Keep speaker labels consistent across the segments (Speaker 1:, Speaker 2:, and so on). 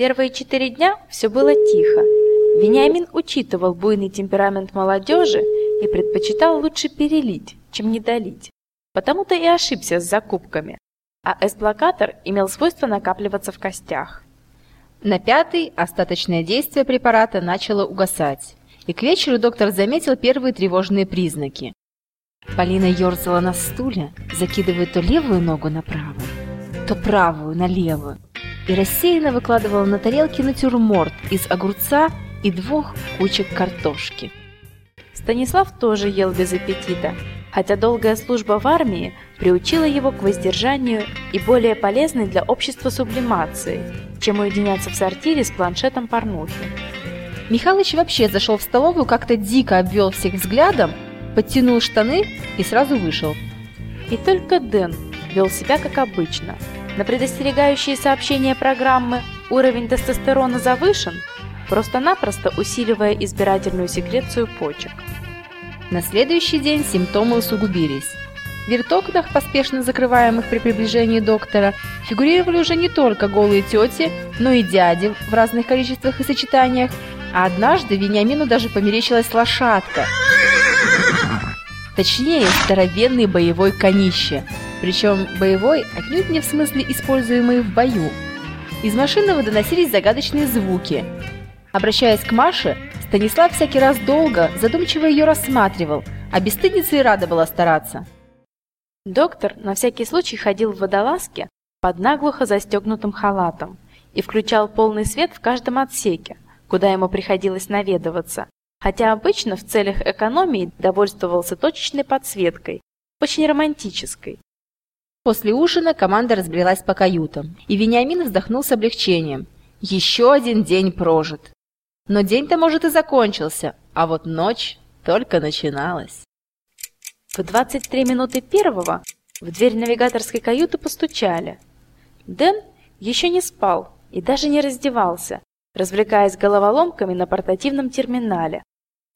Speaker 1: Первые четыре дня все было тихо. Вениамин учитывал буйный темперамент молодежи и предпочитал лучше перелить, чем недолить. Потому-то и ошибся с закупками. А эсблокатор имел свойство накапливаться в костях.
Speaker 2: На пятый остаточное действие препарата начало угасать, и к вечеру доктор заметил первые тревожные признаки. Полина ерзала на стуле, закидывая то левую ногу на правую, то правую на левую, и рассеянно выкладывала на тарелке натюрморт из огурца и двух кучек картошки.
Speaker 1: Станислав тоже ел без аппетита, хотя долгая служба в армии приучила его к воздержанию и более полезной для общества сублимации, чем уединяться в сортире с планшетом порнухи.
Speaker 2: Михалыч вообще зашел в столовую, как-то дико обвел всех взглядом, подтянул штаны и сразу вышел.
Speaker 1: И только Дэн вел себя как обычно. На предостерегающие сообщения программы «Уровень тестостерона завышен» просто-напросто усиливая избирательную секрецию почек.
Speaker 2: На следующий день симптомы усугубились. В вертокнах, поспешно закрываемых при приближении доктора, фигурировали уже не только голые тети, но и дяди в разных количествах и сочетаниях, а однажды Вениамину даже померещилась лошадка. Точнее, здоровенный боевой конище. Причем боевой отнюдь не в смысле используемый в бою. Из машины доносились загадочные звуки. Обращаясь к Маше, Станислав всякий раз долго, задумчиво ее рассматривал, а бесстыдница и рада была стараться.
Speaker 1: Доктор на всякий случай ходил в водолазке под наглухо застегнутым халатом и включал полный свет в каждом отсеке, куда ему приходилось наведываться, хотя обычно в целях экономии довольствовался точечной подсветкой, очень романтической.
Speaker 2: После ужина команда разбрелась по каютам, и Вениамин вздохнул с облегчением. Еще один день прожит. Но день-то, может, и закончился, а вот ночь только начиналась.
Speaker 1: В 23 минуты первого в дверь навигаторской каюты постучали. Дэн еще не спал и даже не раздевался, развлекаясь головоломками на портативном терминале.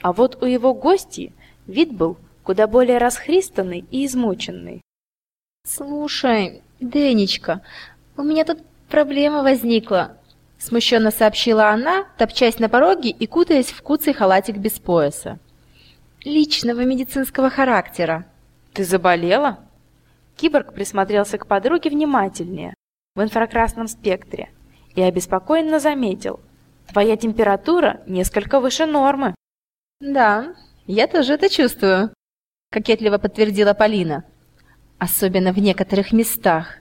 Speaker 1: А вот у его гостей вид был куда более расхристанный и измученный.
Speaker 2: «Слушай, Денечка, у меня тут проблема возникла», — смущенно сообщила она, топчась на пороге и кутаясь в куцый халатик без пояса. «Личного медицинского характера».
Speaker 1: «Ты заболела?» Киборг присмотрелся к подруге внимательнее, в инфракрасном спектре, и обеспокоенно заметил. «Твоя температура несколько выше нормы».
Speaker 2: «Да, я тоже это чувствую», — кокетливо подтвердила Полина. «Особенно в некоторых местах.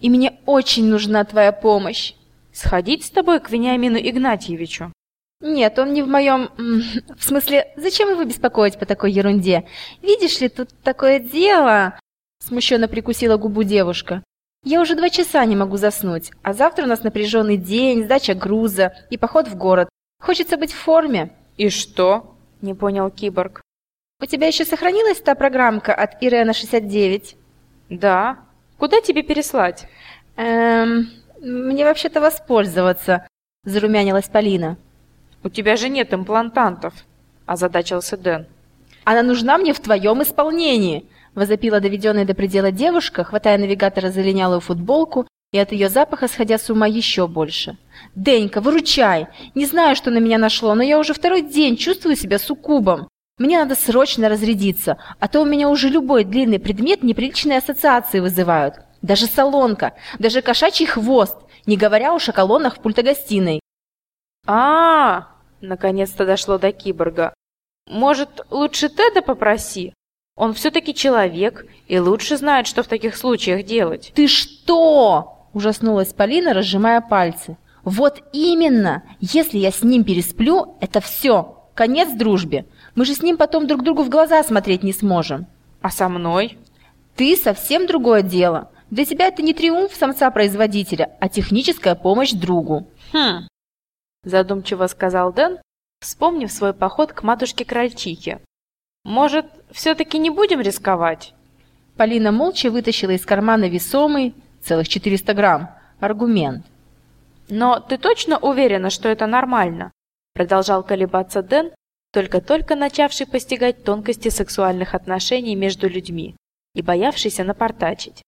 Speaker 2: И мне очень нужна твоя помощь».
Speaker 1: «Сходить с тобой к Вениамину Игнатьевичу?»
Speaker 2: «Нет, он не в моем... В смысле, зачем его беспокоить по такой ерунде? Видишь ли, тут такое дело...» Смущенно прикусила губу девушка. «Я уже два часа не могу заснуть, а завтра у нас напряженный день, сдача груза и поход в город. Хочется быть в форме».
Speaker 1: «И что?» – не понял киборг.
Speaker 2: «У тебя еще сохранилась та программка от Ирена 69?»
Speaker 1: «Да. Куда тебе переслать?»
Speaker 2: «Эм... Мне вообще-то воспользоваться», – зарумянилась Полина.
Speaker 1: «У тебя же нет имплантантов», – озадачился Дэн.
Speaker 2: «Она нужна мне в твоем исполнении», – возопила доведенная до предела девушка, хватая навигатора за линялую футболку и от ее запаха сходя с ума еще больше. «Денька, выручай! Не знаю, что на меня нашло, но я уже второй день чувствую себя суккубом. Мне надо срочно разрядиться, а то у меня уже любой длинный предмет неприличные ассоциации вызывают. Даже солонка, даже кошачий хвост, не говоря уж о колоннах в пультогостиной.
Speaker 1: а, -а, -а Наконец-то дошло до киборга. «Может, лучше Теда попроси? Он все-таки человек и лучше знает, что в таких случаях делать».
Speaker 2: «Ты что?» – ужаснулась Полина, разжимая пальцы. «Вот именно! Если я с ним пересплю, это все, конец дружбе. Мы же с ним потом друг другу в глаза смотреть не сможем».
Speaker 1: «А со мной?»
Speaker 2: «Ты совсем другое дело. Для тебя это не триумф самца-производителя, а техническая помощь другу».
Speaker 1: «Хм», – задумчиво сказал Дэн, вспомнив свой поход к матушке-крольчихе. «Может, все-таки не будем рисковать?»
Speaker 2: Полина молча вытащила из кармана весомый, целых 400 грамм, аргумент.
Speaker 1: «Но ты точно уверена, что это нормально?» Продолжал колебаться Дэн, только-только начавший постигать тонкости сексуальных отношений между людьми и боявшийся напортачить.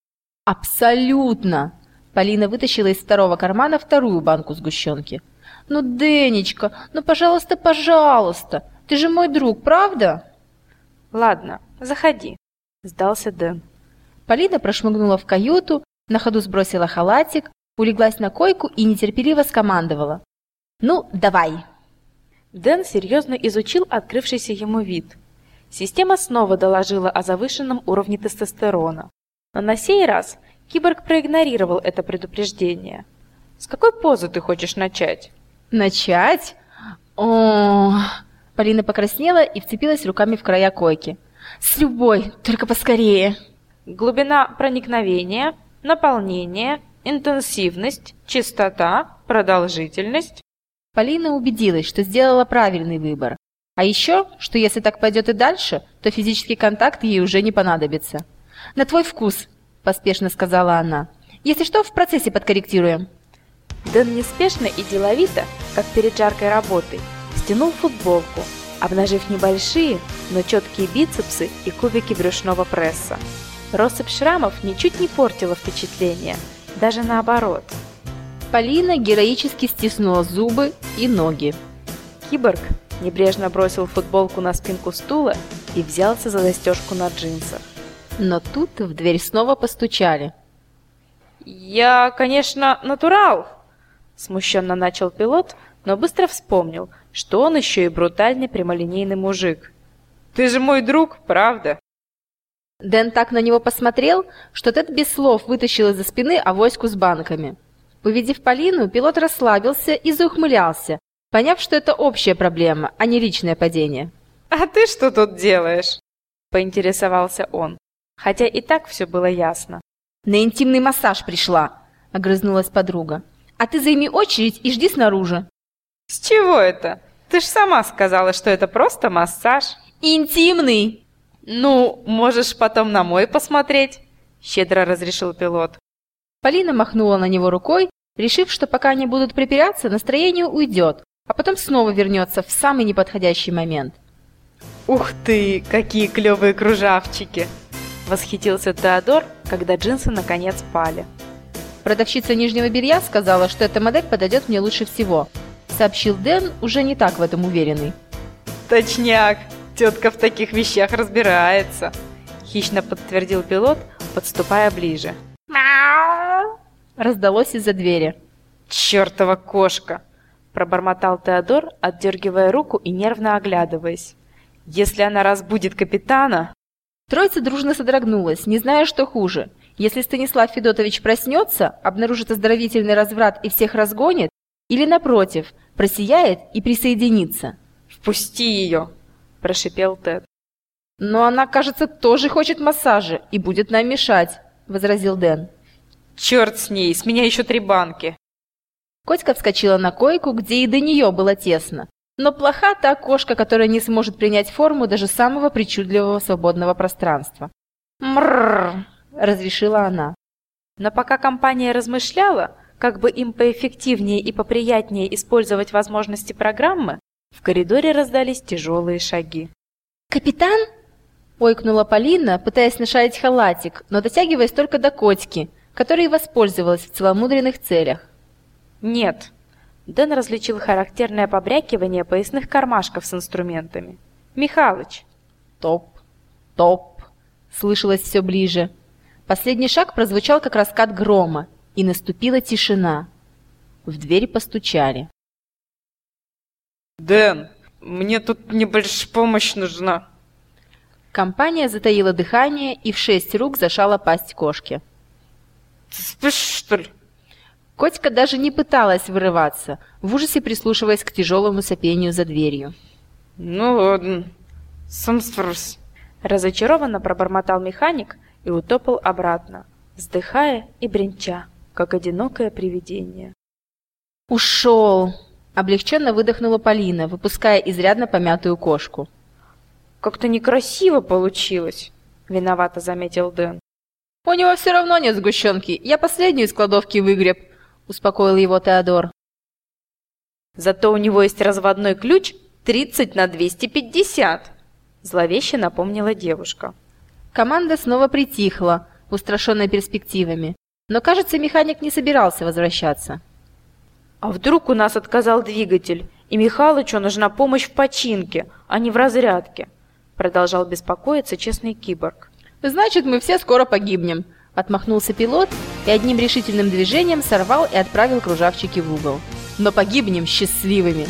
Speaker 2: Абсолютно! Полина вытащила из второго кармана вторую банку сгущенки. «Ну, Денечка, ну, пожалуйста, пожалуйста, ты же мой друг, правда?»
Speaker 1: «Ладно, заходи», — сдался Дэн.
Speaker 2: Полина прошмыгнула в каюту, на ходу сбросила халатик, улеглась на койку и нетерпеливо скомандовала. «Ну, давай!»
Speaker 1: Дэн серьезно изучил открывшийся ему вид. Система снова доложила о завышенном уровне тестостерона. Но на сей раз киборг проигнорировал это предупреждение. «С какой позы ты хочешь начать?»
Speaker 2: «Начать? О, Полина покраснела и вцепилась руками в края койки. «С любой, только поскорее!»
Speaker 1: Глубина проникновения, наполнение, интенсивность, частота, продолжительность.
Speaker 2: Полина убедилась, что сделала правильный выбор. А еще, что если так пойдет и дальше, то физический контакт ей уже не понадобится. «На твой вкус», – поспешно сказала она. «Если что, в процессе подкорректируем».
Speaker 1: Дэн неспешно и деловито, как перед жаркой работой, стянул футболку, обнажив небольшие, но четкие бицепсы и кубики брюшного пресса. Россыпь шрамов ничуть не портила впечатление, даже наоборот.
Speaker 2: Полина героически стиснула зубы и ноги.
Speaker 1: Киборг небрежно бросил футболку на спинку стула и взялся за застежку на джинсах.
Speaker 2: Но тут в дверь снова постучали.
Speaker 1: «Я, конечно, натурал!» Смущенно начал пилот, но быстро вспомнил, что он еще и брутальный прямолинейный мужик. «Ты же мой друг, правда?»
Speaker 2: Дэн так на него посмотрел, что Тед без слов вытащил из-за спины авоську с банками. Увидев Полину, пилот расслабился и заухмылялся, поняв, что это общая проблема, а не личное падение.
Speaker 1: «А ты что тут делаешь?» – поинтересовался он, хотя и так все было ясно.
Speaker 2: «На интимный массаж пришла», – огрызнулась подруга. «А ты займи очередь и жди снаружи».
Speaker 1: «С чего это? Ты ж сама сказала, что это просто массаж».
Speaker 2: «Интимный!»
Speaker 1: «Ну, можешь потом на мой посмотреть», – щедро разрешил пилот.
Speaker 2: Полина махнула на него рукой, решив, что пока они будут припираться, настроение уйдет, а потом снова вернется в самый неподходящий момент.
Speaker 1: «Ух ты, какие клевые кружавчики!» – восхитился Теодор, когда джинсы наконец пали.
Speaker 2: Продавщица нижнего белья сказала, что эта модель подойдет мне лучше всего, сообщил Дэн, уже не так в этом уверенный.
Speaker 1: «Точняк!» Тетка в таких вещах разбирается, хищно подтвердил пилот, подступая ближе.
Speaker 2: Раздалось из-за двери.
Speaker 1: Чертова кошка! Пробормотал Теодор, отдергивая руку и нервно оглядываясь. Если она разбудит капитана...
Speaker 2: Троица дружно содрогнулась, не зная, что хуже. Если Станислав Федотович проснется, обнаружит оздоровительный разврат и всех разгонит, или, напротив, просияет и присоединится.
Speaker 1: «Впусти ее!» – прошипел Тед.
Speaker 2: «Но она, кажется, тоже хочет массажа и будет нам мешать», – возразил Дэн.
Speaker 1: «Черт с ней, с меня еще три банки!»
Speaker 2: Котька вскочила на койку, где и до нее было тесно. Но плоха та кошка, которая не сможет принять форму даже самого причудливого свободного пространства. «Мрррр!» – разрешила она.
Speaker 1: Но пока компания размышляла, как бы им поэффективнее и поприятнее использовать возможности программы, в коридоре раздались тяжелые шаги.
Speaker 2: «Капитан?» – ойкнула Полина, пытаясь нашарить халатик, но дотягиваясь только до котики, которой воспользовалась в целомудренных целях.
Speaker 1: «Нет». Дэн различил характерное побрякивание поясных кармашков с инструментами. «Михалыч!»
Speaker 2: «Топ! Топ!» – слышалось все ближе. Последний шаг прозвучал, как раскат грома, и наступила тишина. В дверь постучали.
Speaker 1: «Дэн, мне тут небольшая помощь нужна».
Speaker 2: Компания затаила дыхание и в шесть рук зашала пасть кошки.
Speaker 1: «Ты спишь, что ли?»
Speaker 2: Котика даже не пыталась вырываться, в ужасе прислушиваясь к тяжелому сопению за дверью.
Speaker 1: «Ну ладно, сам справлюсь». Разочарованно пробормотал механик и утопал обратно, вздыхая и бренча, как одинокое привидение.
Speaker 2: «Ушел!» Облегченно выдохнула Полина, выпуская изрядно помятую кошку.
Speaker 1: «Как-то некрасиво получилось», — виновато заметил Дэн.
Speaker 2: «У него все равно нет сгущенки. Я последнюю из кладовки выгреб», — успокоил его Теодор.
Speaker 1: «Зато у него есть разводной ключ 30 на 250», — зловеще напомнила девушка.
Speaker 2: Команда снова притихла, устрашенная перспективами. Но, кажется, механик не собирался возвращаться.
Speaker 1: «А вдруг у нас отказал двигатель, и Михалычу нужна помощь в починке, а не в разрядке?» Продолжал беспокоиться честный киборг.
Speaker 2: «Значит, мы все скоро погибнем», — отмахнулся пилот и одним решительным движением сорвал и отправил кружавчики в угол. «Но погибнем счастливыми!»